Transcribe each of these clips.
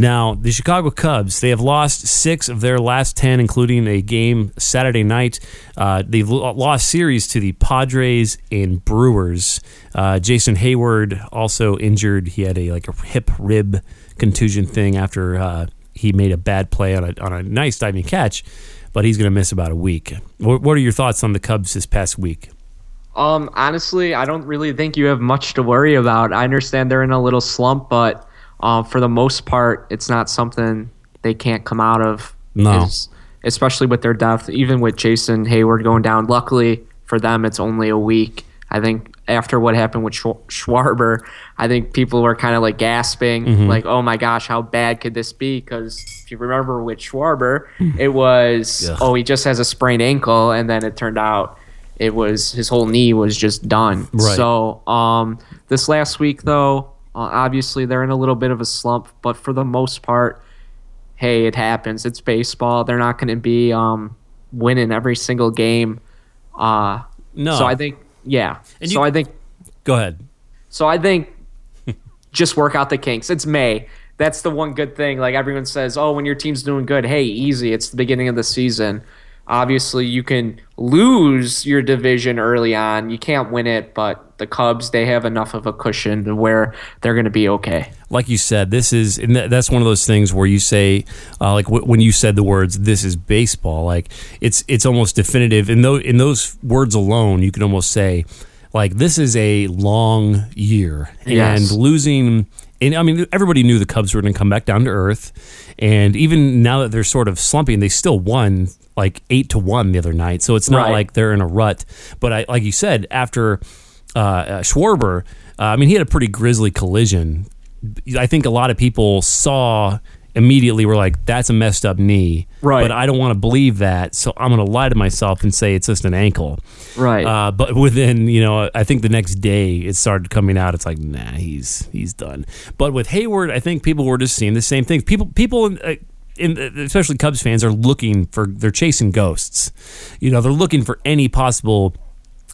Now, the Chicago Cubs, they have lost six of their last 10, including a game Saturday night. Uh, they've lost series to the Padres and Brewers. Uh, Jason Heyward also injured. He had a like a hip rib contusion thing after uh, he made a bad play on a, on a nice diving catch, but he's going to miss about a week. What, what are your thoughts on the Cubs this past week? Um, honestly, I don't really think you have much to worry about. I understand they're in a little slump, but uh, for the most part, it's not something they can't come out of. No. It's, especially with their depth, even with Jason Heyward going down. Luckily for them, it's only a week. I think after what happened with Schwarber, I think people were kind of like gasping, mm-hmm. like, "Oh my gosh, how bad could this be?" Because if you remember with Schwarber, it was, Ugh. "Oh, he just has a sprained ankle," and then it turned out it was his whole knee was just done. Right. So, um, this last week though, uh, obviously, they're in a little bit of a slump, but for the most part, hey, it happens. It's baseball. They're not going to be um, winning every single game. Uh, no. So I think, yeah. And so you, I think. Go ahead. So I think just work out the kinks. It's May. That's the one good thing. Like everyone says, oh, when your team's doing good, hey, easy. It's the beginning of the season. Obviously, you can lose your division early on. You can't win it, but the Cubs they have enough of a cushion to where they're going to be okay. Like you said, this is that's one of those things where you say, uh, like w- when you said the words "this is baseball," like it's it's almost definitive. In those in those words alone, you can almost say, like this is a long year, yes. and losing. And I mean, everybody knew the Cubs were going to come back down to earth, and even now that they're sort of slumping, they still won like eight to one the other night. So it's not right. like they're in a rut. But I, like you said, after uh, uh, Schwarber, uh, I mean, he had a pretty grisly collision. I think a lot of people saw immediately were like, "That's a messed up knee." Right. But I don't want to believe that, so I'm going to lie to myself and say it's just an ankle. Right. Uh, but within, you know, I think the next day it started coming out. It's like, nah, he's he's done. But with Heyward, I think people were just seeing the same thing. People people. Uh, in, especially Cubs fans are looking for they're chasing ghosts. You know, they're looking for any possible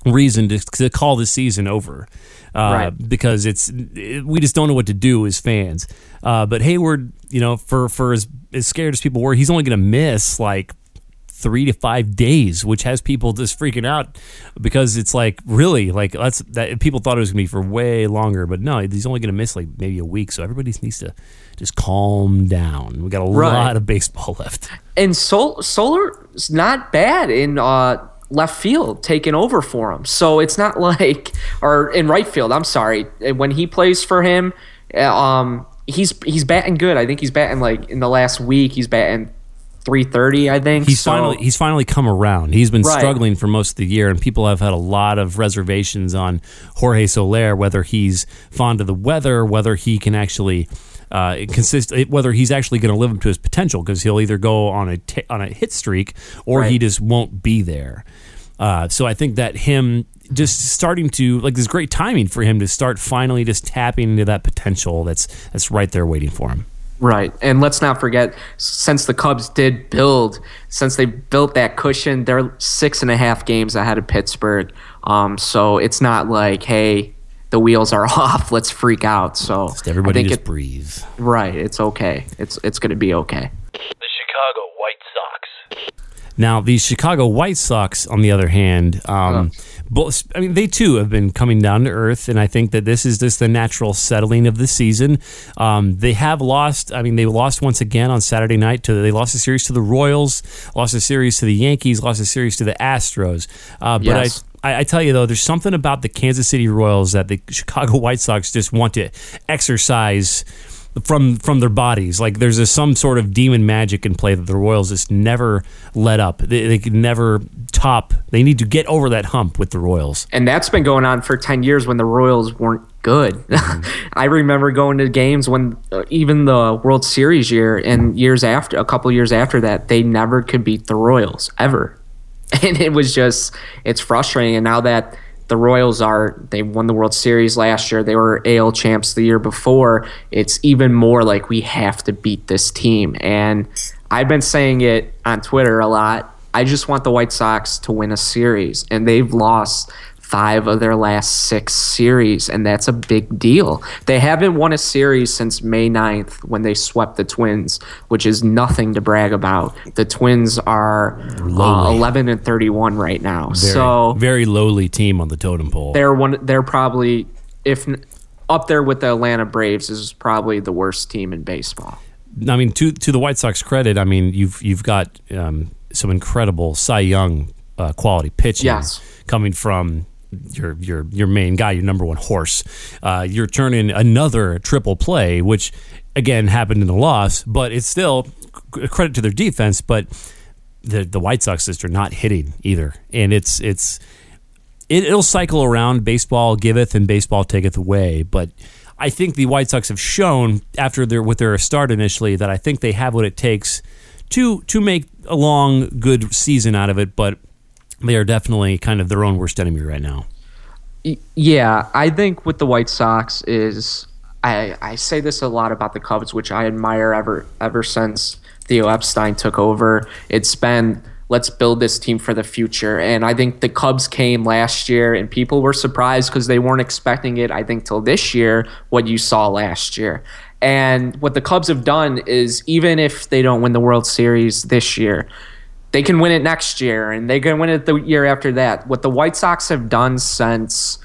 reason to, to call the season over. Uh, right. Because it's it, we just don't know what to do as fans. Uh, but Heyward, you know, for for as, as scared as people were, he's only going to miss like three to five days, which has people just freaking out because it's like really like that's that people thought it was gonna be for way longer, but no, he's only gonna miss like maybe a week. So everybody needs to just calm down. We got a right. lot of baseball left. And Sol- Soler's not bad in uh, left field taking over for him. So it's not like or in right field. I'm sorry. When he plays for him, uh, um, he's he's batting good. I think he's batting like in the last week. He's batting 330 i think he's so. finally he's finally come around he's been right. struggling for most of the year and people have had a lot of reservations on jorge soler whether he's fond of the weather whether he can actually uh, consist whether he's actually going to live up to his potential because he'll either go on a t- on a hit streak or right. he just won't be there. Uh, so I think that him just starting to like this great timing for him to start finally just tapping into that potential that's that's right there waiting for him. Right. And let's not forget, since the Cubs did build, since they built that cushion, they're six and a half games ahead of Pittsburgh. Um, so it's not like, hey, the wheels are off. Let's freak out. So just everybody just it, breathe. Right. It's okay. It's it's going to be okay. The Chicago White Sox. Now, the Chicago White Sox, on the other hand, um, both, I mean, they too have been coming down to earth, and I think that this is just the natural settling of the season. Um, they have lost. I mean, they lost once again on Saturday night. To they lost a series to the Royals, lost a series to the Yankees, lost a series to the Astros. Uh, but yes. I I, I, tell you though, there's something about the Kansas City Royals that the Chicago White Sox just want to exercise from from their bodies. Like there's a, some sort of demon magic in play that the Royals just never let up. They, they can never top. They need to get over that hump with the Royals. And that's been going on for ten years when the Royals weren't good. Mm-hmm. I remember going to games when uh, even the World Series year and years after, a couple years after that, they never could beat the Royals ever. and it was just it's frustrating. And now that the Royals are they won the World Series last year, they were AL champs the year before. It's even more like we have to beat this team. And I've been saying it on Twitter a lot. I just want the White Sox to win a series, and they've lost five of their last six series, and that's a big deal. They haven't won a series since May 9th when they swept the Twins, which is nothing to brag about. The Twins are uh, 11 and 31 right now. Very, so very lowly team on the totem pole. they're one they're probably if up there with the Atlanta Braves is probably the worst team in baseball. I mean, to to the White Sox credit, I mean you've you've got um, some incredible Cy Young uh, quality pitching Yes. coming from your your your main guy, your number one horse. Uh, you're turning another triple play, which again happened in the loss, but it's still credit to their defense. But the the White Sox just are not hitting either, and it's it's it, it'll cycle around. Baseball giveth and baseball taketh away. But I think the White Sox have shown after their with their start initially that I think they have what it takes to to make a long good season out of it. But they are definitely kind of their own worst enemy right now. Yeah, I think with the White Sox is I I say this a lot about the Cubs, which I admire ever ever since Theo Epstein took over. It's been let's build this team for the future, and I think the Cubs came last year, and people were surprised because they weren't expecting it. I think till this year, what you saw last year. And what the Cubs have done is even if they don't win the World Series this year, they can win it next year and they can win it the year after that. What the White Sox have done since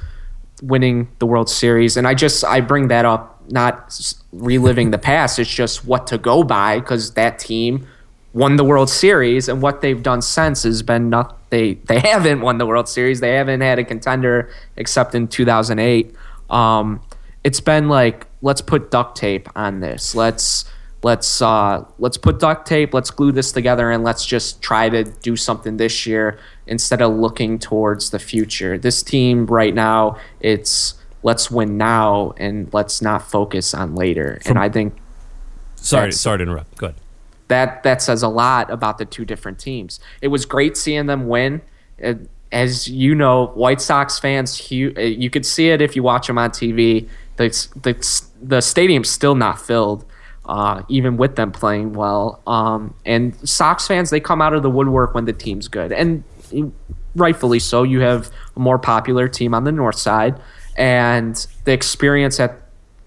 winning the World Series, and I just I bring that up not reliving the past. It's just what to go by because that team won the World Series, and what they've done since has been not they they haven't won the World Series. They haven't had a contender except in 2008. Um, it's been like let's put duct tape on this. Let's let's uh, let's put duct tape. Let's glue this together, and let's just try to do something this year instead of looking towards the future. This team right now, it's let's win now and let's not focus on later. and I think Sorry, sorry to interrupt. Go ahead. that that says a lot about the two different teams. It was great seeing them win. As you know, White Sox fans, uh, you could see it if you watch them on TV. The the, the stadium's still not filled, uh, even with them playing well. Um, and Sox fans, they come out of the woodwork when the team's good, and rightfully so. You have a more popular team on the north side, and the experience at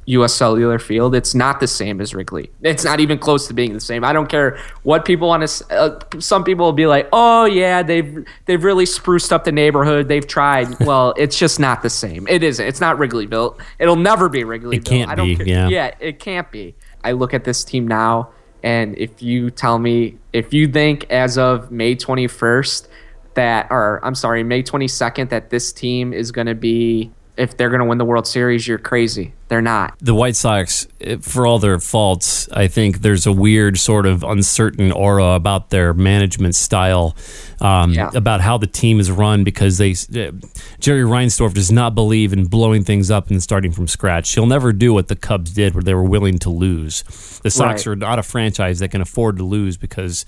U.S. Cellular Field, it's not the same as Wrigley. It's not even close to being the same. I don't care what people want to. Uh, some people will be like, "Oh yeah, they've they've really spruced up the neighborhood. They've tried." well, it's just not the same. It isn't. It's not Wrigleyville. It'll never be Wrigleyville. It can't I don't be, care. yeah. yeah, it can't be. I look at this team now, and if you tell me, if you think as of May 21st that, or I'm sorry, May 22nd, that this team is going to be, if they're going to win the World Series, you're crazy. They're not. the White Sox, eh, for all their faults, I think there's a weird sort of uncertain aura about their management style, um, Yeah. about how the team is run because they eh, Jerry Reinsdorf does not believe in blowing things up and starting from scratch. He'll never do what the Cubs did, where they were willing to lose. The Sox Right. are not a franchise that can afford to lose because.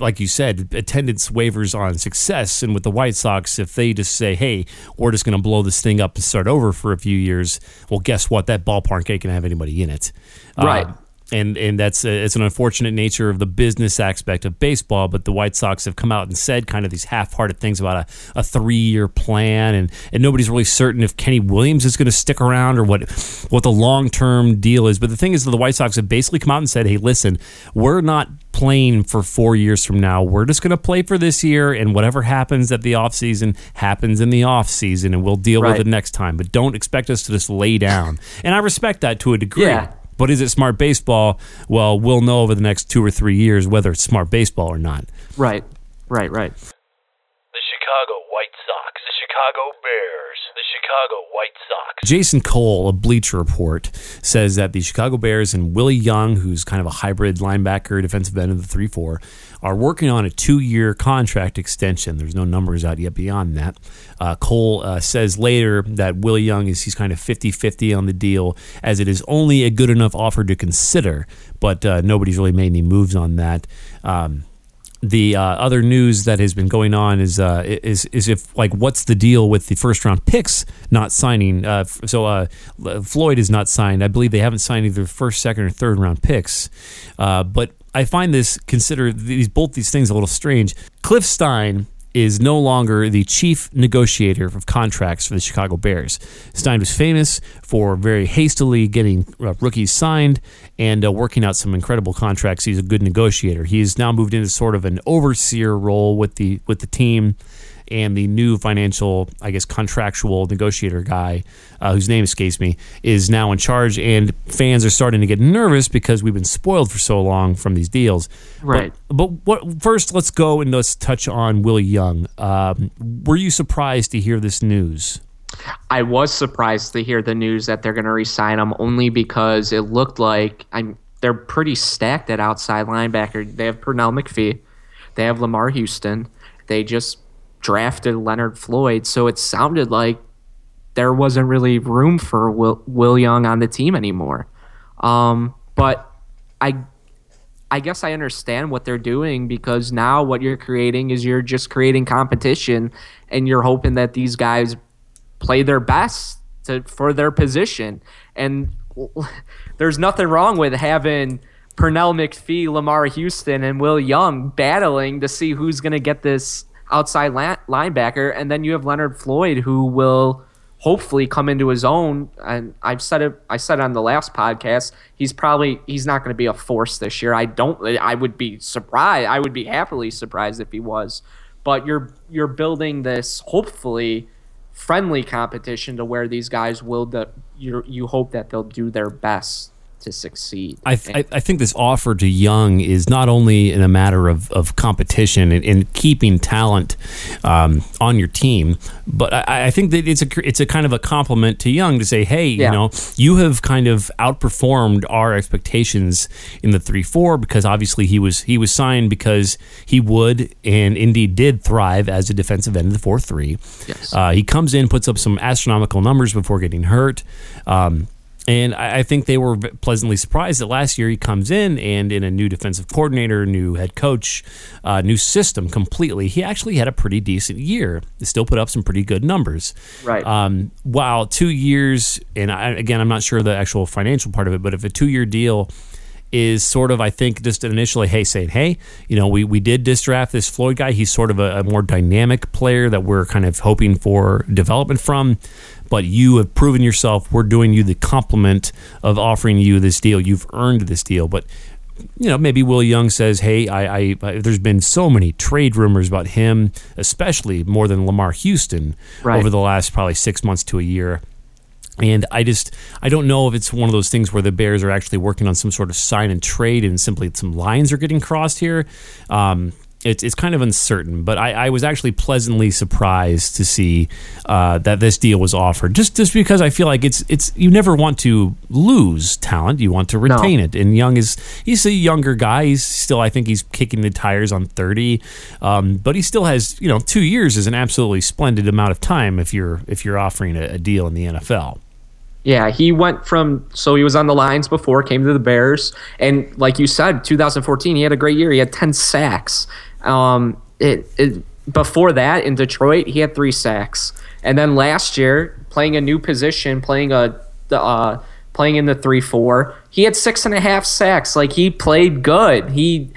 Like you said, attendance waivers on success, and with the White Sox, if they just say, "Hey, we're just going to blow this thing up and start over for a few years," well, guess what? That ballpark ain't going to have anybody in it, Right. Uh, and and that's uh, it's an unfortunate nature of the business aspect of baseball. But the White Sox have come out and said kind of these half-hearted things about a, a three-year plan, and and nobody's really certain if Kenny Williams is going to stick around or what what the long-term deal is. But the thing is, that the White Sox have basically come out and said, "Hey, listen, we're not." playing for four years from now we're just going to play for this year and whatever happens at the offseason happens in the offseason and we'll deal with it next time but don't expect us to just lay down and i respect that to a degree Yeah. But is it smart baseball? Well, we'll know over the next two or three years whether it's smart baseball or not. Right. Right. Right. The Chicago White Sox. The Chicago Bears. The Chicago White Sox. Jason Cole, a Bleacher Report, says that the Chicago Bears and Willie Young, who's kind of a hybrid linebacker, defensive end of the 3 4, are working on a two year contract extension. There's no numbers out yet beyond that. Uh, Cole uh, says later that Willie Young is he's kind of 50 50 on the deal, as it is only a good enough offer to consider, but uh, nobody's really made any moves on that. Um, the uh, other news that has been going on is uh, is is if like what's the deal with the first round picks not signing? Uh, so uh, Floyd is not signed. I believe they haven't signed either first, second, or third round picks. Uh, but I find this consider these both these things a little strange. Cliff Stein is no longer the chief negotiator of contracts for the Chicago Bears. Stein was famous for very hastily getting uh, rookies signed and uh, working out some incredible contracts. He's a good negotiator. He's now moved into sort of an overseer role with the with the team and the new financial, I guess, contractual negotiator guy, uh, whose name escapes me, is now in charge. And fans are starting to get nervous because we've been spoiled for so long from these deals. Right. But, but what? First, let's go and let's touch on Willie Young. Um, were you surprised to hear this news? I was surprised to hear the news that they're going to re-sign him only because it looked like I'm they're pretty stacked at outside linebacker. They have Pernell McPhee, they have Lamarr Houston, they just drafted Leonard Floyd, so it sounded like there wasn't really room for Will, Will Young on the team anymore. Um, but I I guess I understand what they're doing because now what you're creating is you're just creating competition and you're hoping that these guys play their best to, for their position. And there's nothing wrong with having Pernell McPhee, Lamarr Houston, and Will Young battling to see who's going to get this outside linebacker. And then you have Leonard Floyd, who will hopefully come into his own. And I've said it. I said on the last podcast, he's probably he's not going to be a force this year. I don't. I would be surprised. I would be happily surprised if he was. But you're you're building this hopefully friendly competition to where these guys will do, you you hope that they'll do their best to succeed. I, th- I think this offer to Young is not only in a matter of, of competition and, and keeping talent um, on your team, but I, I, think that it's a it's a kind of a compliment to Young to say, hey, yeah. you know, you have kind of outperformed our expectations in the three four because obviously he was he was signed because he would and indeed did thrive as a defensive end of the four three. Yes. Uh, he comes in, puts up some astronomical numbers before getting hurt. Um, and I, think they were pleasantly surprised that last year he comes in and in a new defensive coordinator, new head coach, uh, new system completely. He actually had a pretty decent year. He still put up some pretty good numbers. Right. Um, while two years, and I, again, I'm not sure the actual financial part of it, but if a two year deal is sort of, I think, just initially, hey, saying, hey, you know, we, we did distraft this Floyd guy. He's sort of a, a more dynamic player that we're kind of hoping for development from but you have proven yourself. We're doing you the compliment of offering you this deal. You've earned this deal. But you know, maybe Will Young says, "Hey, I, I, I, there's been so many trade rumors about him, especially more than Lamarr Houston right. over the last probably six months to a year." And I just I don't know if it's one of those things where the Bears are actually working on some sort of sign and trade, and simply some lines are getting crossed here. Um, it's it's kind of uncertain, but I, I was actually pleasantly surprised to see uh, that this deal was offered. Just just because I feel like it's it's you never want to lose talent, you want to retain no. it. And Young is he's a younger guy. He's still I think he's kicking the tires on thirty, um, but he still has you know two years is an absolutely splendid amount of time if you're if you're offering a, a deal in the NFL. Yeah, he went from so he was on the Lions before, came to the Bears, and like you said, 2014 he had a great year. He had 10 sacks. Um, it, it before that in Detroit he had three sacks, and then last year playing a new position, playing a uh, playing in the three four, he had six and a half sacks. Like he played good. He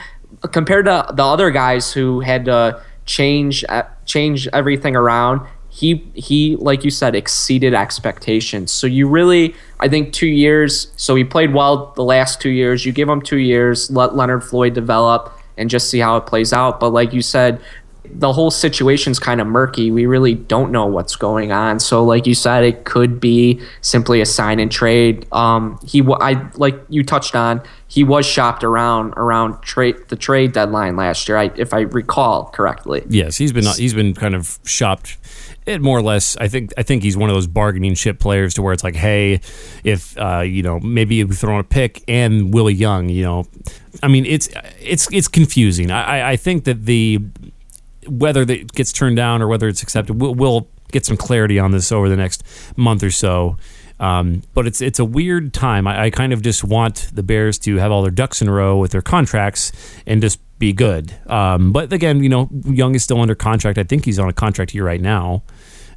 compared to the other guys who had to change uh, change everything around he he like you said exceeded expectations. So you really i think two years so he played well the last two years. You give him two years let leonard floyd develop and just see how it plays out. But like you said the whole situation's kind of murky. We really don't know what's going on. So like you said it could be simply a sign and trade. Um he i like you touched on he was shopped around around trade the trade deadline last year. I, if i recall correctly. Yes he's been he's been kind of shopped it more or less. I think I think he's one of those bargaining chip players to where it's like, hey, if uh, you know maybe we throw a pick and Willie Young, you know, I mean it's it's it's confusing. I I think that the whether that gets turned down or whether it's accepted, we'll, we'll get some clarity on this over the next month or so. Um, but it's it's a weird time. I, I, kind of just want the Bears to have all their ducks in a row with their contracts and just be good. Um, but again, you know, Young is still under contract. I think he's on a contract here right now.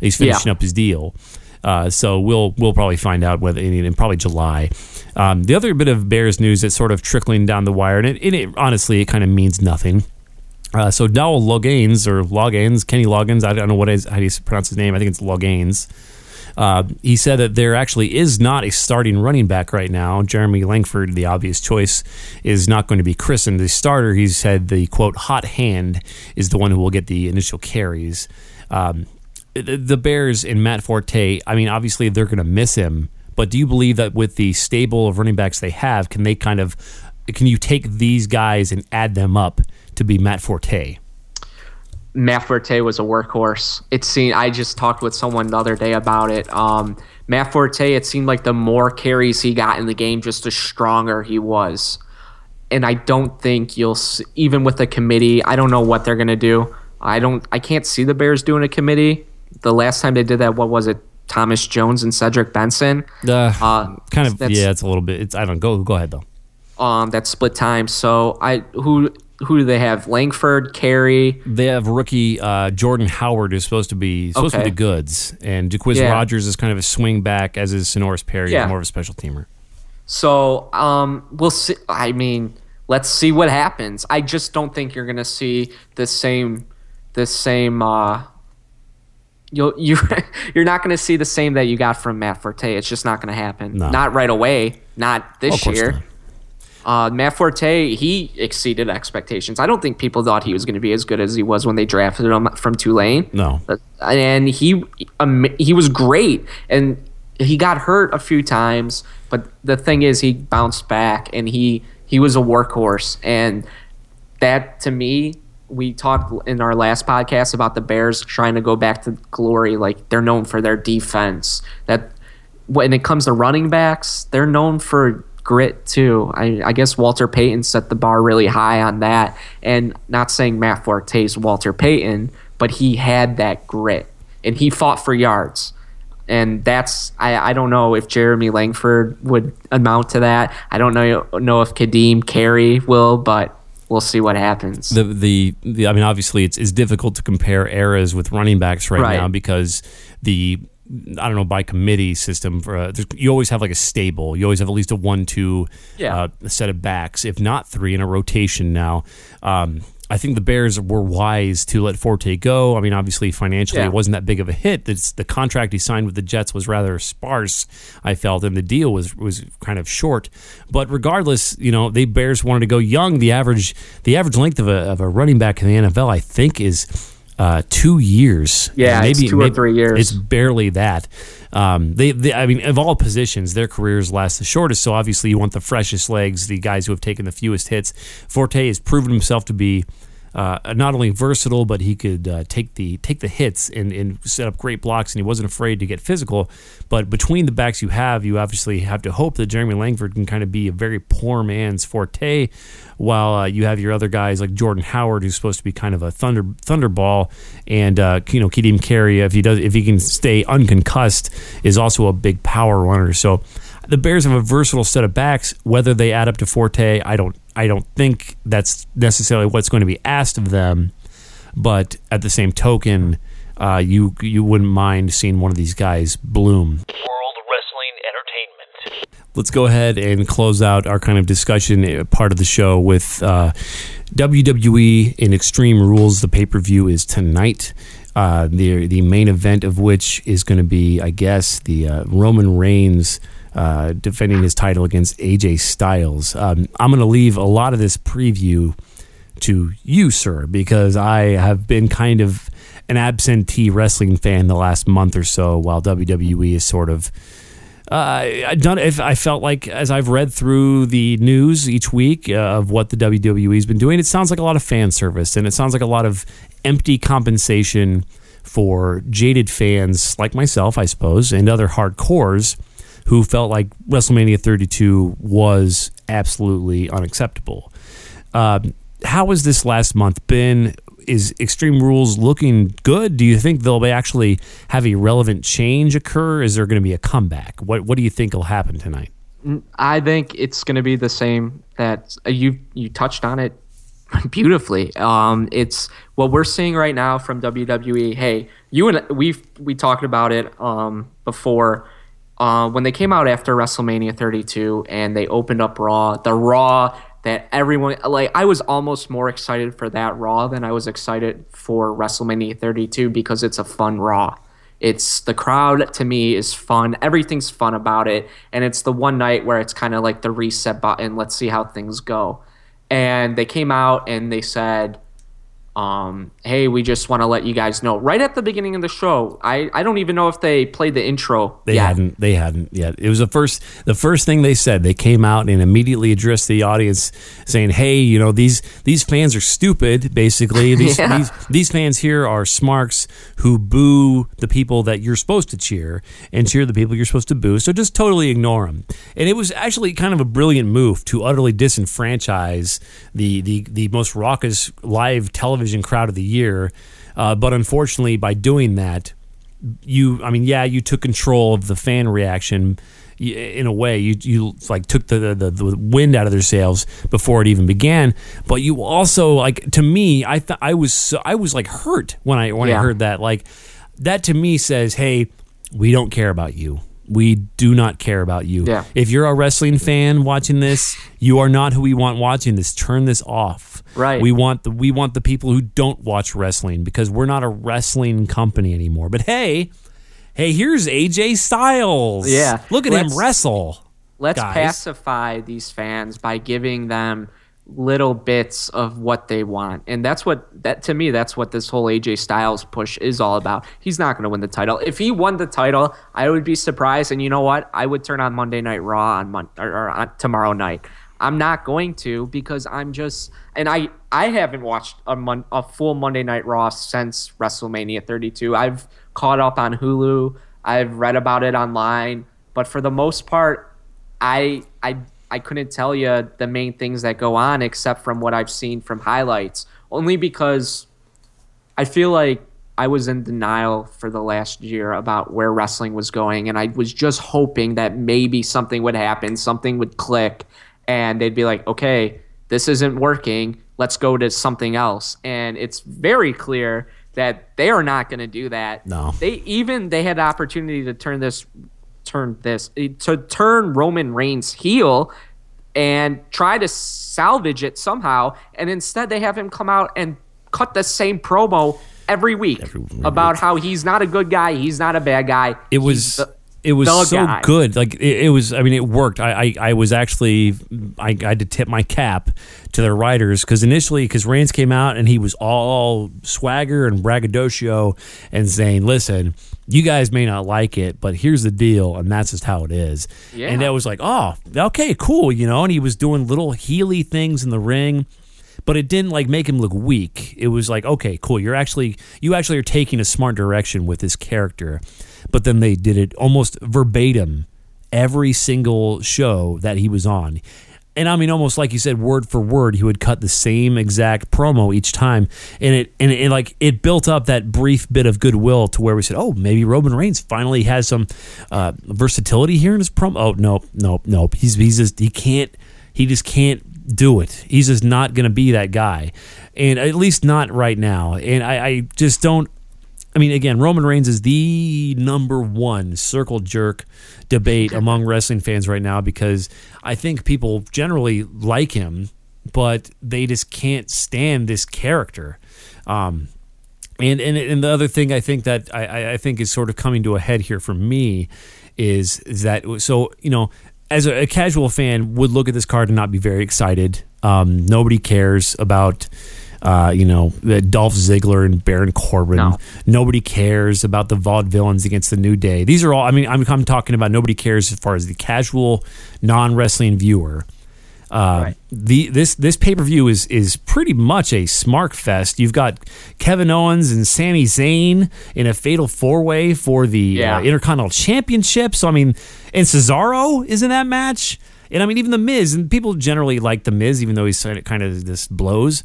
He's finishing yeah. up his deal. Uh, so we'll we'll probably find out whether in, in probably July. Um, the other bit of Bears news that's sort of trickling down the wire, and it, and it honestly it kind of means nothing. Uh, so Dowell Loggains or Loggains, Kenny Loggins, I don't know what is how do you pronounce his name. I think it's Loggains. Uh, he said that there actually is not a starting running back right now. Jeremy Langford, the obvious choice, is not going to be christened the starter. He said the quote hot hand is the one who will get the initial carries. Um, the, Bears and Matt Forte. I mean, obviously they're going to miss him, but do you believe that with the stable of running backs they have, can they kind of can you take these guys and add them up to be Matt Forte? Matt was a workhorse. It seemed I just talked with someone the other day about it. Um, Matt it seemed like the more carries he got in the game, just the stronger he was. And I don't think you'll see, even with the committee. I don't know what they're gonna do. I don't. I can't see the Bears doing a committee. The last time they did that, what was it? Thomas Jones and Cedric Benson. Uh, Uh, kind of, yeah. It's a little bit. It's I don't go. Go ahead though. Um, that split time. So I who who do they have? Langford, Carey. They have rookie uh, Jordan Howard, who's supposed to be supposed to be the goods, and Jacquizz Yeah. Rodgers is kind of a swing back, as is Senorise Perry, Yeah. more of a special teamer. So um, we'll see. I mean, let's see what happens. I just don't think you're gonna see the same, the same. Uh, you'll you you're not gonna see the same that you got from Matt Forte. It's just not gonna happen. No. Not right away. Not this year. not. Uh, Matt Forte, he exceeded expectations. I don't think people thought he was going to be as good as he was when they drafted him from Tulane. No. And he um, he was great, and he got hurt a few times. But the thing is, he bounced back, and he he was a workhorse, and that to me. We talked in our last podcast about the Bears trying to go back to glory. Like they're known for their defense. That when it comes to running backs, they're known for grit too. I, I guess Walter Payton set the bar really high on that. And not saying Matt Forte's Walter Payton, but he had that grit and he fought for yards. And that's I, I don't know if Jeremy Langford would amount to that. I don't know know if Ka'Deem Carey will, but we'll see what happens. the, the the I mean, obviously, it's it's difficult to compare eras with running backs right, Right. now because the I don't know by committee system for uh, you always have like a stable. You always have at least a one two Yeah. uh, set of backs, if not three in a rotation. Now, um, I think the Bears were wise to let Forte go. I mean, obviously, financially, Yeah. it wasn't that big of a hit. It's, the contract he signed with the Jets was rather sparse. I felt, and the deal was was kind of short. But regardless, you know, they Bears wanted to go young. The average the average length of a of a running back in the NFL, I think, is uh, two years. Yeah, it's two or three years. It's barely that. Um, they, they, I mean, of all positions, their careers last the shortest. So obviously, you want the freshest legs, the guys who have taken the fewest hits. Forte has proven himself to be uh, not only versatile, but he could uh, take the take the hits and, and set up great blocks, and he wasn't afraid to get physical. But between the backs you have, you obviously have to hope that Jeremy Langford can kind of be a very poor man's Forte, while uh, you have your other guys like Jordan Howard, who's supposed to be kind of a thunder thunderball, and uh, you know Keaton Carey, if he does if he can stay unconcussed, is also a big power runner. So the Bears have a versatile set of backs. Whether they add up to Forte, I don't I don't think that's necessarily what's going to be asked of them. But at the same token, uh, you you wouldn't mind seeing one of these guys bloom. World Wrestling Entertainment. Let's go ahead and close out our kind of discussion uh, part of the show with uh, WWE in Extreme Rules. The pay per view is tonight. Uh, the the main event of which is going to be, I guess, the uh, Roman Reigns uh, defending his title against AJ Styles. Um, I'm going to leave a lot of this preview to you, sir, because I have been kind of an absentee wrestling fan the last month or so, while WWE is sort of uh, I done. If I felt like as I've read through the news each week uh, of what the WWE's been doing, it sounds like a lot of fan service, and it sounds like a lot of empty compensation for jaded fans like myself, I suppose, and other hardcores who felt like WrestleMania 32 was absolutely unacceptable. Um, how has this last month been? Is Extreme Rules looking good? Do you think they'll actually have a relevant change occur? Is there going to be a comeback? What What do you think will happen tonight? I think it's going to be the same. That uh, you you touched on it beautifully. Um, it's what we're seeing right now from WWE. Hey, you and we we talked about it um, before uh, when they came out after WrestleMania 32 and they opened up Raw. The Raw that everyone like I was almost more excited for that Raw than I was excited for WrestleMania 32 because it's a fun Raw. It's the crowd to me is fun. Everything's fun about it, and it's the one night where it's kind of like the reset button. Let's see how things go. And they came out and they said, um, hey, we just want to let you guys know. Right at the beginning of the show, I, I don't even know if they played the intro. They yet. hadn't. They hadn't yet. It was the first. The first thing they said. They came out and immediately addressed the audience, saying, "Hey, you know these these fans are stupid. Basically, these Yeah. these these fans here are smarks who boo the people that you're supposed to cheer and cheer the people you're supposed to boo. So just totally ignore them." And it was actually kind of a brilliant move to utterly disenfranchise the the the most raucous live television crowd of the year. Uh, but unfortunately, by doing that, you i mean yeah you took control of the fan reaction in a way. You you like took the, the the wind out of their sails before it even began. But you also like to me i thought i was so, i was like hurt when i when i heard that. Like that to me says hey we don't care about you we do not care about you Yeah. if you're a wrestling fan watching this you are not who we want watching this turn this off Right. we want the we want the people who don't watch wrestling because we're not a wrestling company anymore. But hey, hey, here's AJ Styles. Yeah. look at him Let's- wrestle. Let's guys. pacify these fans by giving them little bits of what they want. And that's what that to me that's what this whole AJ Styles push is all about. He's not going to win the title. If he won the title, I would be surprised and you know what? I would turn on Monday Night Raw on Mon- or, or on tomorrow night. I'm not going to because I'm just and I I haven't watched a mon- a full Monday Night Raw since WrestleMania 32. I've caught up on Hulu. I've read about it online, but for the most part I I I couldn't tell you the main things that go on except from what I've seen from highlights. Only because I feel like I was in denial for the last year about where wrestling was going, and I was just hoping that maybe something would happen, something would click, and they'd be like, "Okay, this isn't working. Let's go to something else." And it's very clear that they are not going to do that. No. they even they had the opportunity to turn this turn this to turn Roman Reigns heel and try to salvage it somehow and instead they have him come out and cut the same promo every week Every- about how he's not a good guy, he's not a bad guy. It was the- it was the so guy. good. Like it, it was. I mean, it worked. I I, I was actually I, I had to tip my cap to their writers because initially because Reigns came out and he was all swagger and braggadocio and saying, "Listen, you guys may not like it, but here's the deal, and that's just how it is." Yeah. And that was like, "Oh, okay, cool," you know. And he was doing little healy things in the ring but it didn't like make him look weak. It was like, okay, cool. You're actually you actually are taking a smart direction with this character. But then they did it almost verbatim every single show that he was on. And I mean, almost like you said, word for word, he would cut the same exact promo each time, and it and it like it built up that brief bit of goodwill to where we said, oh, maybe Roman Reigns finally has some uh, versatility here in his promo. Oh, nope, nope, nope. He's he's just he can't he just can't do it. He's just not going to be that guy, and at least not right now. And I, I just don't. I mean, again, Roman Reigns is the number one circle jerk debate among wrestling fans right now because I think people generally like him, but they just can't stand this character. Um, and, and and the other thing I think that I- I, I think is sort of coming to a head here for me is is that so you know as a, a casual fan would look at this card and not be very excited. Um, nobody cares about uh, you know Dolph Ziggler and Baron Corbin. No. Nobody cares about the Vaudevillains against the New Day. These are all. I mean, I'm, I'm talking about nobody cares as far as the casual non wrestling viewer. Uh, Right. The this this pay per view is is pretty much a smark fest. You've got Kevin Owens and Sami Zayn in a fatal four way for the Yeah. uh, Intercontinental Championship. So I mean, and Cesaro is in that match. And I mean, even the Miz and people generally like the Miz, even though he's kind of this blows.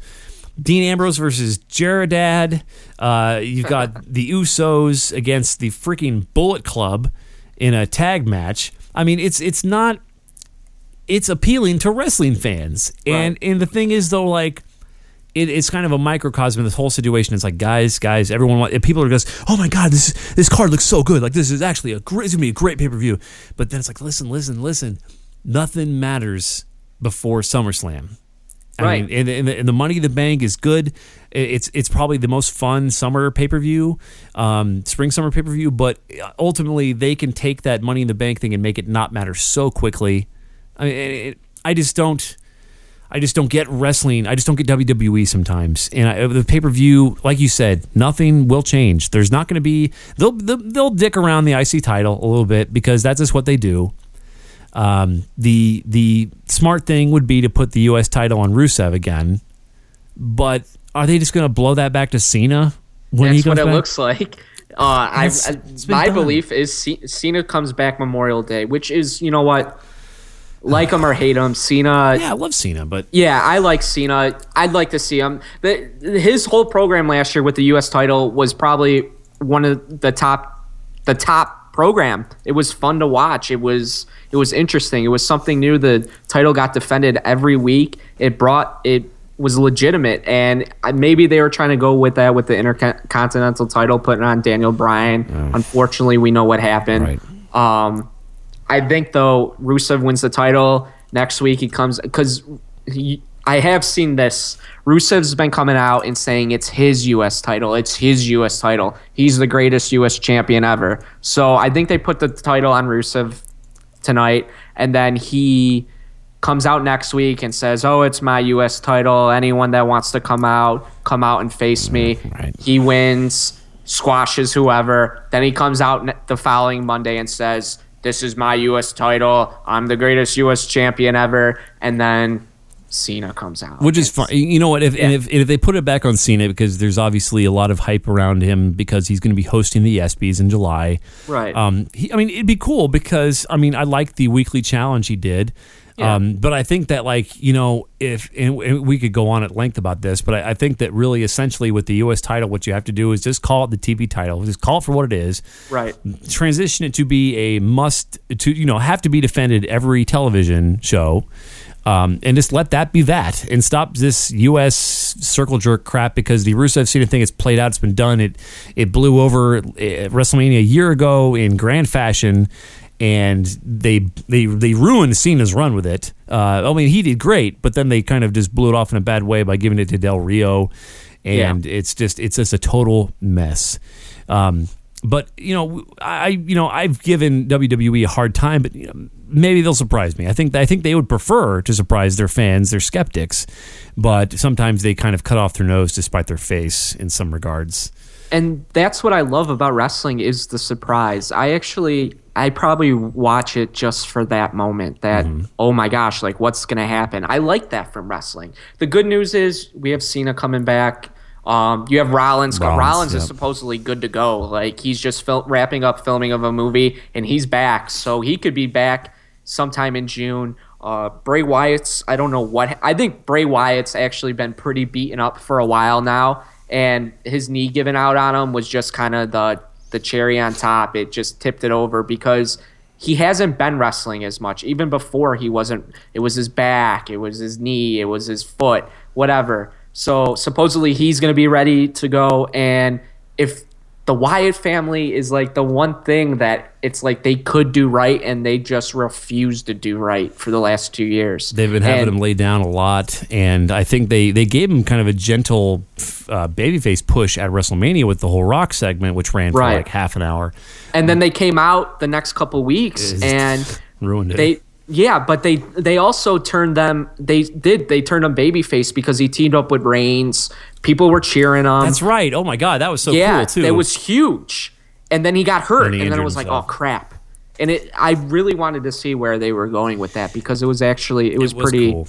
Dean Ambrose versus Jaredad. Uh, you've got the Usos against the freaking Bullet Club in a tag match. I mean, it's it's not it's appealing to wrestling fans. And Right. and the thing is though, like it, it's kind of a microcosm of this whole situation. It's like guys, guys, everyone want, people are just, oh my god, this this card looks so good. Like this is actually a great, it's gonna be a great pay per view. But then it's like, listen, listen, listen, nothing matters before SummerSlam. Right. mean, and, and, the, and the Money in the Bank is good. It's it's probably the most fun summer pay per view, um, spring summer pay per view. But ultimately, they can take that Money in the Bank thing and make it not matter so quickly. I mean, it, I just don't. I just don't get wrestling. I just don't get WWE sometimes. And I, the pay per view, like you said, nothing will change. There's not going to be. They'll, they'll they'll dick around the IC title a little bit because that's just what they do. Um, the the smart thing would be to put the U.S. title on Rusev again, but are they just going to blow that back to Cena when That's what it looks like. Uh, I- my done. belief is C- Cena comes back Memorial Day, which is you know what, like him or hate him, Cena. yeah, I love Cena, but Yeah, I like Cena. I'd like to see him. The, his whole program last year with the U.S. title was probably one of the top, the top program. It was fun to watch. It was it was interesting. It was something new. The title got defended every week. It brought it was legitimate, and maybe they were trying to go with that with the intercontinental title, putting on Daniel Bryan. Unfortunately, we know what happened. Right. Um, I think though Rusev wins the title next week. He comes because I have seen this. Rusev's been coming out and saying it's his U.S. title. It's his U.S. title. He's the greatest U.S. champion ever. So I think they put the title on Rusev tonight, and then he comes out next week and says, "Oh, it's my U.S. title. Anyone that wants to come out, come out and face me." Right. He wins, squashes whoever. Then he comes out the following Monday and says, "This is my U.S. title. I'm the greatest U.S. champion ever." And then Cena comes out, which is It's- fine. You know what? If and if, if they put it back on Cena because there's obviously a lot of hype around him because he's going to be hosting the ESPYS in July. Right. Um. He, I mean, it'd be cool because I mean, I like the weekly challenge he did. Yeah. Um. But I think that like you know if and, and we could go on at length about this, but I, I think that really essentially with the U.S. title, what you have to do is just call it the TV title. Just call it for what it is Right. transition it to be a must to you know have to be defended every television show um, and just let that be that and stop this U.S. circle jerk crap because the Rusev Cena thing has played out. It's been done. It it blew over uh, WrestleMania a year ago in grand fashion, and they they they ruined Cena's run with it. Uh, I mean, he did great, but then they kind of just blew it off in a bad way by giving it to Del Rio, and it's just it's just a total mess. Um, but you know, I you know I've given WWE a hard time, but you know, maybe they'll surprise me. I think I think they would prefer to surprise their fans, their skeptics, but sometimes they kind of cut off their nose despite their face in some regards. and that's what I love about wrestling is the surprise. I actually I probably watch it just for that moment. That Mm-hmm. oh my gosh, like what's gonna happen? I like that from wrestling. The good news is we have Cena coming back. Um, you have Rollins. Rollins, Rollins, is supposedly good to go. Like he's just fil- wrapping up filming of a movie, and he's back. So he could be back sometime in June. Uh, Bray Wyatt's. I don't know what. I think Bray Wyatt's actually been pretty beaten up for a while now, and his knee giving out on him was just kind of the the cherry on top. It just tipped it over because he hasn't been wrestling as much. Even before he wasn't. It was his back. It was his knee. It was his foot. Whatever. So supposedly he's going to be ready to go. And if the Wyatt family is like the one thing that it's like they could do right and they just refuse to do right for the last two years. They've been having And- him lay down a lot, and I think they they gave him kind of a gentle uh, babyface push at WrestleMania with the whole Rock segment, which ran for like half an hour. And then they came out the next couple weeks and ruined it. they yeah, but they they also turned them they did they turned him babyface because he teamed up with Reigns. People were cheering him. That's right. Oh my god, that was so yeah, cool too. it was huge. And then he got hurt, Then he and then it injured was like, oh crap. And it, I really wanted to see where they were going with that because it was actually, it was, It was pretty. cool.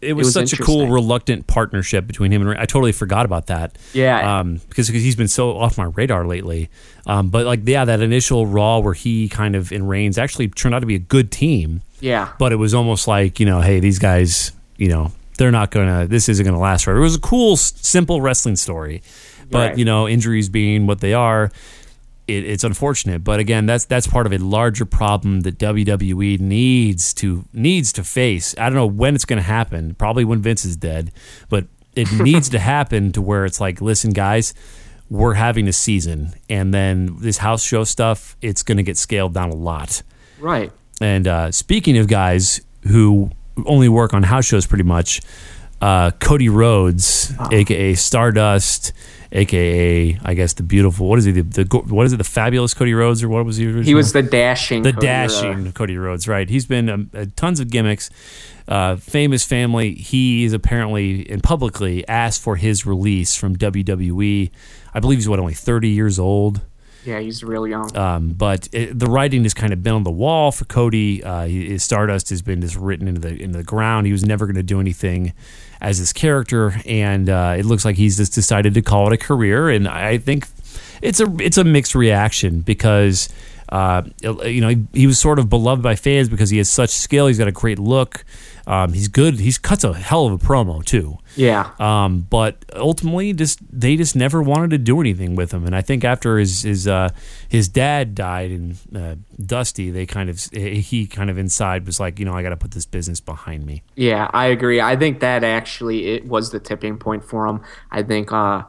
It was, was such a cool, reluctant partnership between him and Ray. I totally forgot about that. Yeah. um, because because he's been so off my radar lately. Um, but like yeah, that initial Raw where he kind of in Reigns actually turned out to be a good team. Yeah, But it was almost like you know, hey, these guys, you know, they're not gonna. This isn't gonna last forever. It was a cool, simple wrestling story. But Right. you know, injuries being what they are. It, it's unfortunate, but again, that's that's part of a larger problem that WWE needs to needs to face. I don't know when it's going to happen. Probably when Vince is dead, but it needs to happen to where it's like, listen, guys, we're having a season, and then this house show stuff, it's going to get scaled down a lot. right. And uh, speaking of guys who only work on house shows pretty much, uh, Cody Rhodes, Ah. aka Stardust, aka I guess the beautiful. What is he? The, the what is it? The fabulous Cody Rhodes, or what was he? Original? He was the dashing. the Cody dashing Rhodes. Cody Rhodes, right? He's been um, uh, tons of gimmicks. Uh, famous family. He is apparently and publicly asked for his release from WWE. I believe he's what only thirty years old. Yeah, he's real young. Um, but it, the writing has kind of been on the wall for Cody. Uh, his Stardust has been just written into the into the ground. He was never going to do anything as this character, and uh, it looks like he's just decided to call it a career. And I think it's a it's a mixed reaction because. Uh, you know, he, he was sort of beloved by fans because he has such skill. He's got a great look. Um, he's good. He's cuts a hell of a promo too. yeah. Um, but ultimately, just they just never wanted to do anything with him. And I think after his his uh, his dad died and uh, Dusty, they kind of he kind of inside was like, you know, I got to put this business behind me. Yeah, I agree. I think that actually it was the tipping point for him. I think uh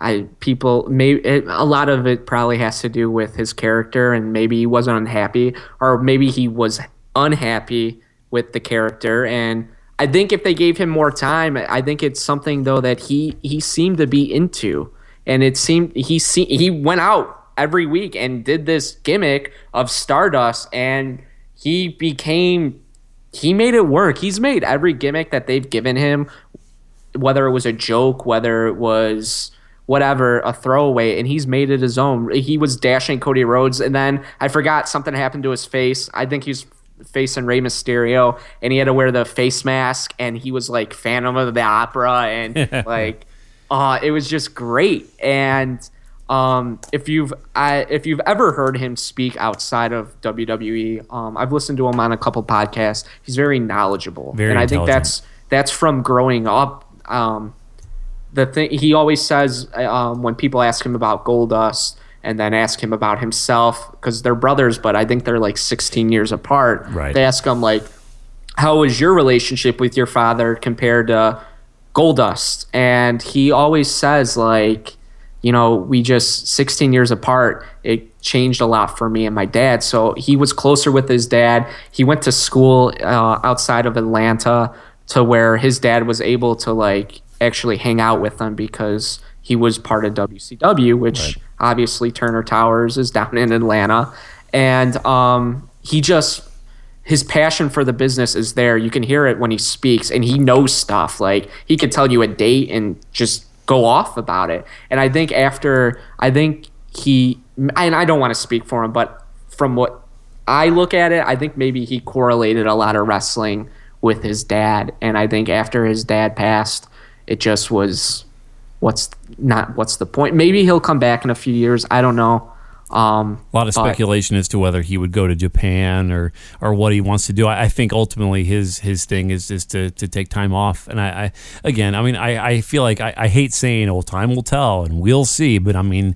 I people maybe it, a lot of it probably has to do with his character and maybe he wasn't unhappy or maybe he was unhappy with the character and I think if they gave him more time, I think it's something though that he he seemed to be into and it seemed he see, he went out every week and did this gimmick of Stardust and he became he made it work. He's made every gimmick that they've given him, whether it was a joke, whether it was whatever, a throwaway, and he's made it his own. He was dashing Cody Rhodes, and then I forgot something happened to his face. I think he was facing Rey Mysterio, and he had to wear the face mask, and he was like Phantom of the Opera, and like, uh, it was just great. And um, if you've I, if you've ever heard him speak outside of WWE, um, I've listened to him on a couple podcasts. He's very knowledgeable, Very and I think that's that's from growing up. Um, the thing he always says um, when people ask him about Goldust and then ask him about himself because they're brothers, but I think they're like 16 years apart. Right. They ask him like, "How was your relationship with your father compared to Goldust?" And he always says like, you know, we just 16 years apart. It changed a lot for me and my dad. So he was closer with his dad. He went to school uh, outside of Atlanta to where his dad was able to like actually hang out with them because he was part of WCW, which obviously Turner Towers is down in Atlanta. And um, he just his passion for the business is there. You can hear it when he speaks, and he knows stuff. Like he could tell you a date and just go off about it. And I think after, I think he, and I don't want to speak for him, but from what I look at it, I think maybe he correlated a lot of wrestling with his dad. And I think after his dad passed, it just was what's not what's the point. Maybe he'll come back in a few years. I don't know. Um, A lot of but- speculation as to whether he would go to Japan or or what he wants to do. I, I think ultimately his his thing is is to, to take time off. And I, I again, I mean, I, I feel like I, I hate saying, "Well, time will tell and we'll see," but I mean,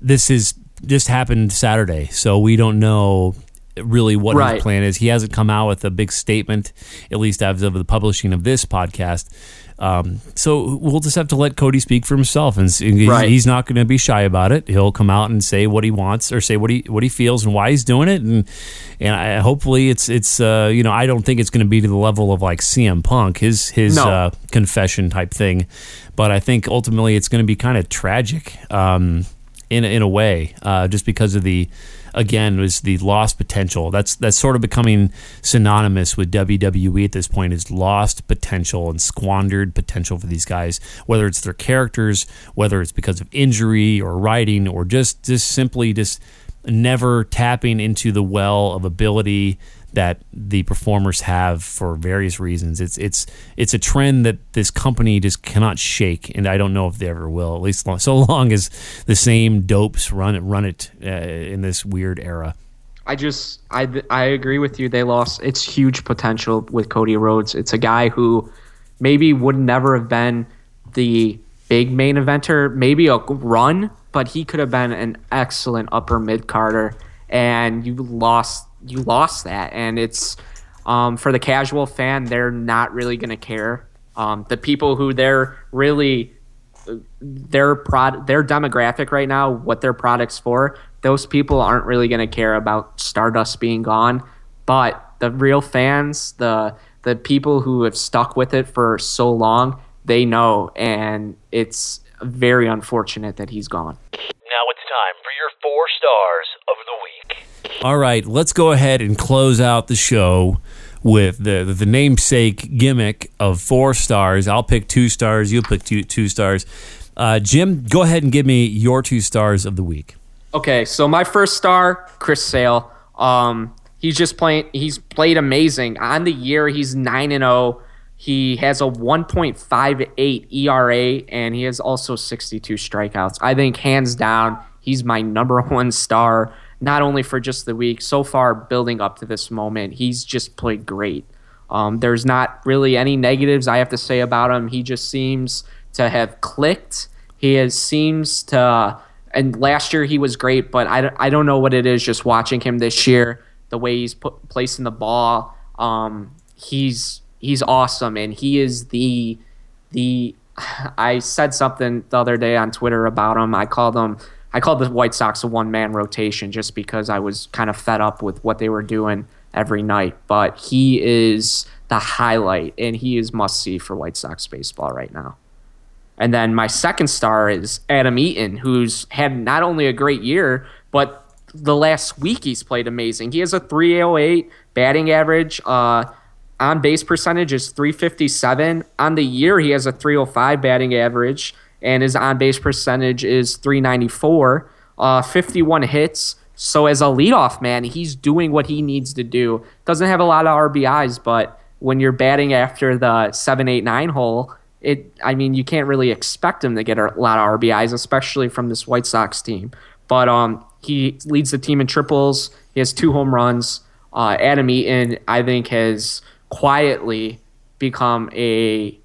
this is just happened Saturday, so we don't know really what Right. his plan is. He hasn't come out with a big statement, at least as of the publishing of this podcast. Um, so we'll just have to let Cody speak for himself, and he's, Right. he's not going to be shy about it. He'll come out and say what he wants, or say what he what he feels and why he's doing it, and and I, hopefully it's it's uh, you know I don't think it's going to be to the level of like CM Punk his his No. uh, confession type thing, but I think ultimately it's going to be kind of tragic um, in in a way, uh, just because of the again was the lost potential. That's that's sort of becoming synonymous with WWE at this point is lost potential and squandered potential for these guys, whether it's their characters, whether it's because of injury or writing or just just simply just never tapping into the well of ability that the performers have for various reasons. It's it's it's a trend that this company just cannot shake, and I don't know if they ever will. At least long, so long as the same dopes run it run it uh, in this weird era. I just I I agree with you. They lost. It's huge potential with Cody Rhodes. It's a guy who maybe would never have been the big main eventer, maybe a run, but he could have been an excellent upper mid carder. And you lost you lost that, and it's um, for the casual fan. They're not really going to care. Um, the people who they're really their prod their demographic right now, what their products for, those people aren't really going to care about Stardust being gone. But the real fans, the the people who have stuck with it for so long, they know, and it's very unfortunate that he's gone. Now it's time for your four stars of the. All right, let's go ahead and close out the show with the the namesake gimmick of four stars. I'll pick two stars. You'll pick two two stars. Uh, Jim, go ahead and give me your two stars of the week. Okay, so my first star, Chris Sale. Um, he's just playing. He's played amazing on the year. He's nine and zero. He has a 1.58 ERA and he has also 62 strikeouts. I think hands down, he's my number one star. Not only for just the week, so far building up to this moment, he's just played great. Um, there's not really any negatives I have to say about him. He just seems to have clicked. He has seems to, and last year he was great, but I, I don't know what it is. Just watching him this year, the way he's put, placing the ball, um, he's he's awesome, and he is the the. I said something the other day on Twitter about him. I called him. I called the White Sox a one man rotation just because I was kind of fed up with what they were doing every night. But he is the highlight, and he is must see for White Sox baseball right now. And then my second star is Adam Eaton, who's had not only a great year, but the last week he's played amazing. He has a 308 batting average. Uh, on base percentage is 357. On the year, he has a 305 batting average, and his on base percentage is 394. Uh, 51 hits. So as a leadoff man, he's doing what he needs to do. Doesn't have a lot of RBIs, but when you're batting after the seven, eight, nine hole, it I mean you can't really expect him to get a lot of RBIs, especially from this White Sox team. But um, he leads the team in triples. He has two home runs. Uh, Adam Eaton, I think, has quietly become a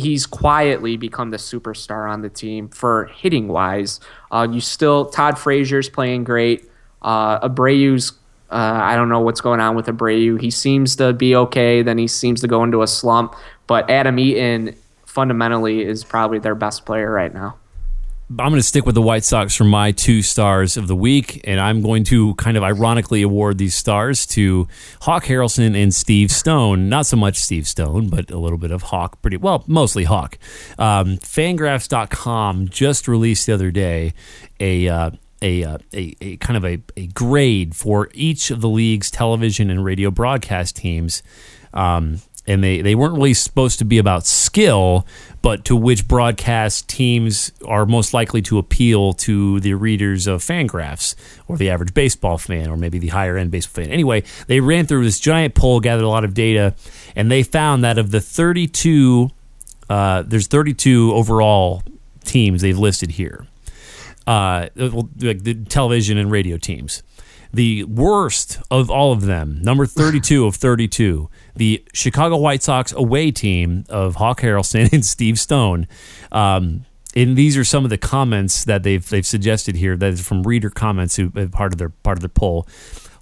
he's quietly become the superstar on the team for hitting wise. Uh, you still Todd Frazier's playing great. Uh, Abreu's uh, I don't know what's going on with Abreu. He seems to be okay, then he seems to go into a slump. But Adam Eaton fundamentally is probably their best player right now. I'm going to stick with the White Sox for my two stars of the week, and I'm going to kind of ironically award these stars to Hawk Harrelson and Steve Stone. Not so much Steve Stone, but a little bit of Hawk. Pretty well, mostly Hawk. Um, Fangraphs.com just released the other day a. Uh, a, uh, a, a kind of a, a grade for each of the league's television and radio broadcast teams. Um, and they, they weren't really supposed to be about skill, but to which broadcast teams are most likely to appeal to the readers of Fangraphs or the average baseball fan or maybe the higher end baseball fan. Anyway, they ran through this giant poll, gathered a lot of data, and they found that of the 32, uh, there's 32 overall teams they've listed here, uh, like the television and radio teams. The worst of all of them, number 32 of 32, the Chicago White Sox away team of Hawk Harrelson and Steve Stone. Um, and these are some of the comments that they've they've suggested here. That is from reader comments who part of their part of the poll.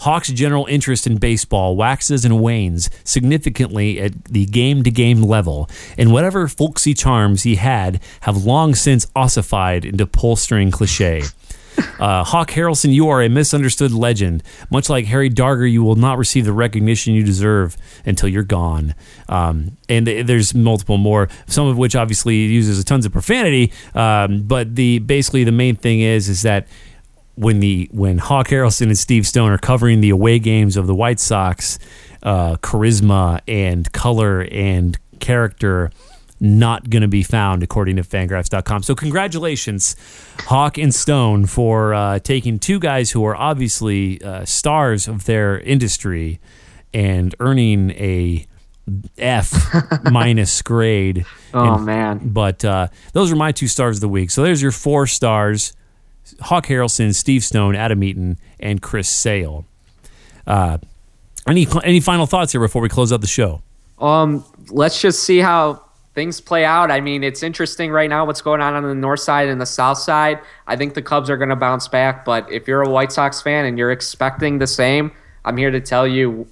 Hawks' general interest in baseball waxes and wanes significantly at the game to game level, and whatever folksy charms he had have long since ossified into polstering cliche. Uh, Hawk Harrelson, you are a misunderstood legend. Much like Harry Darger, you will not receive the recognition you deserve until you're gone. Um, and there's multiple more, some of which obviously uses tons of profanity. Um, but the basically the main thing is is that when the when Hawk Harrelson and Steve Stone are covering the away games of the White Sox, uh, charisma and color and character not going to be found, according to fangraphs.com. So, congratulations, Hawk and Stone, for uh, taking two guys who are obviously uh, stars of their industry and earning a F minus grade. Oh, and, man. But uh, those are my two stars of the week. So, there's your four stars Hawk Harrelson, Steve Stone, Adam Eaton, and Chris Sale. Uh, any, any final thoughts here before we close out the show? Um, let's just see how things play out. I mean, it's interesting right now what's going on on the north side and the south side. I think the Cubs are going to bounce back, but if you're a White Sox fan and you're expecting the same, I'm here to tell you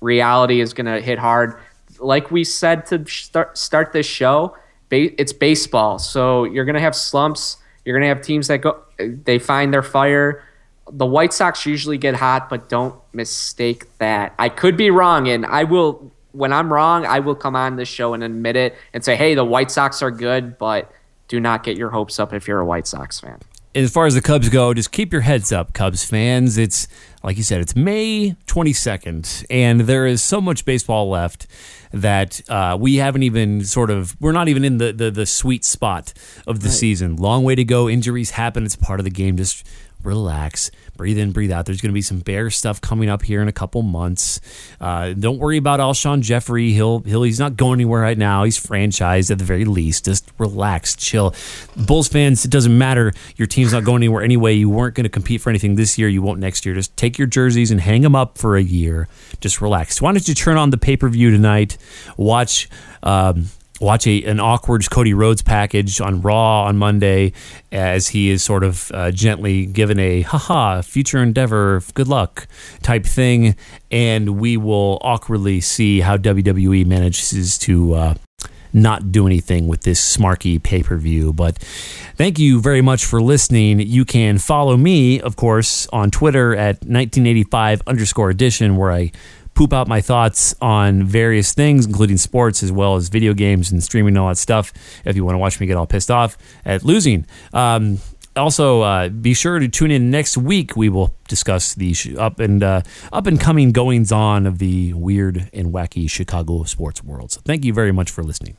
reality is going to hit hard. Like we said to start start this show, it's baseball. So you're going to have slumps. You're going to have teams that go they find their fire. The White Sox usually get hot, but don't mistake that. I could be wrong and I will when I'm wrong, I will come on this show and admit it and say, hey, the White Sox are good, but do not get your hopes up if you're a White Sox fan. As far as the Cubs go, just keep your heads up, Cubs fans. It's like you said, it's May 22nd, and there is so much baseball left that uh, we haven't even sort of we're not even in the the, the sweet spot of the right. season. Long way to go. Injuries happen. It's part of the game. Just relax, breathe in, breathe out. There's going to be some bear stuff coming up here in a couple months. Uh, don't worry about Alshon Jeffery. He'll he'll he's not going anywhere right now. He's franchised at the very least. Just relax, chill. Bulls fans, it doesn't matter. Your team's not going anywhere anyway. You weren't going to compete for anything this year. You won't next year. Just take your jerseys and hang them up for a year. Just relax. Why don't you turn on the pay per view tonight? Watch. Um, watch a, an awkward Cody Rhodes package on Raw on Monday as he is sort of uh, gently given a haha future endeavor good luck type thing and we will awkwardly see how WWE manages to uh, not do anything with this smarky pay per view. But thank you very much for listening. You can follow me, of course, on Twitter at 1985 underscore edition, where I poop out my thoughts on various things, including sports as well as video games and streaming and all that stuff. If you want to watch me get all pissed off at losing. Um, also, uh, be sure to tune in next week. We will discuss the up and uh, up and coming goings on of the weird and wacky Chicago sports world. So, thank you very much for listening.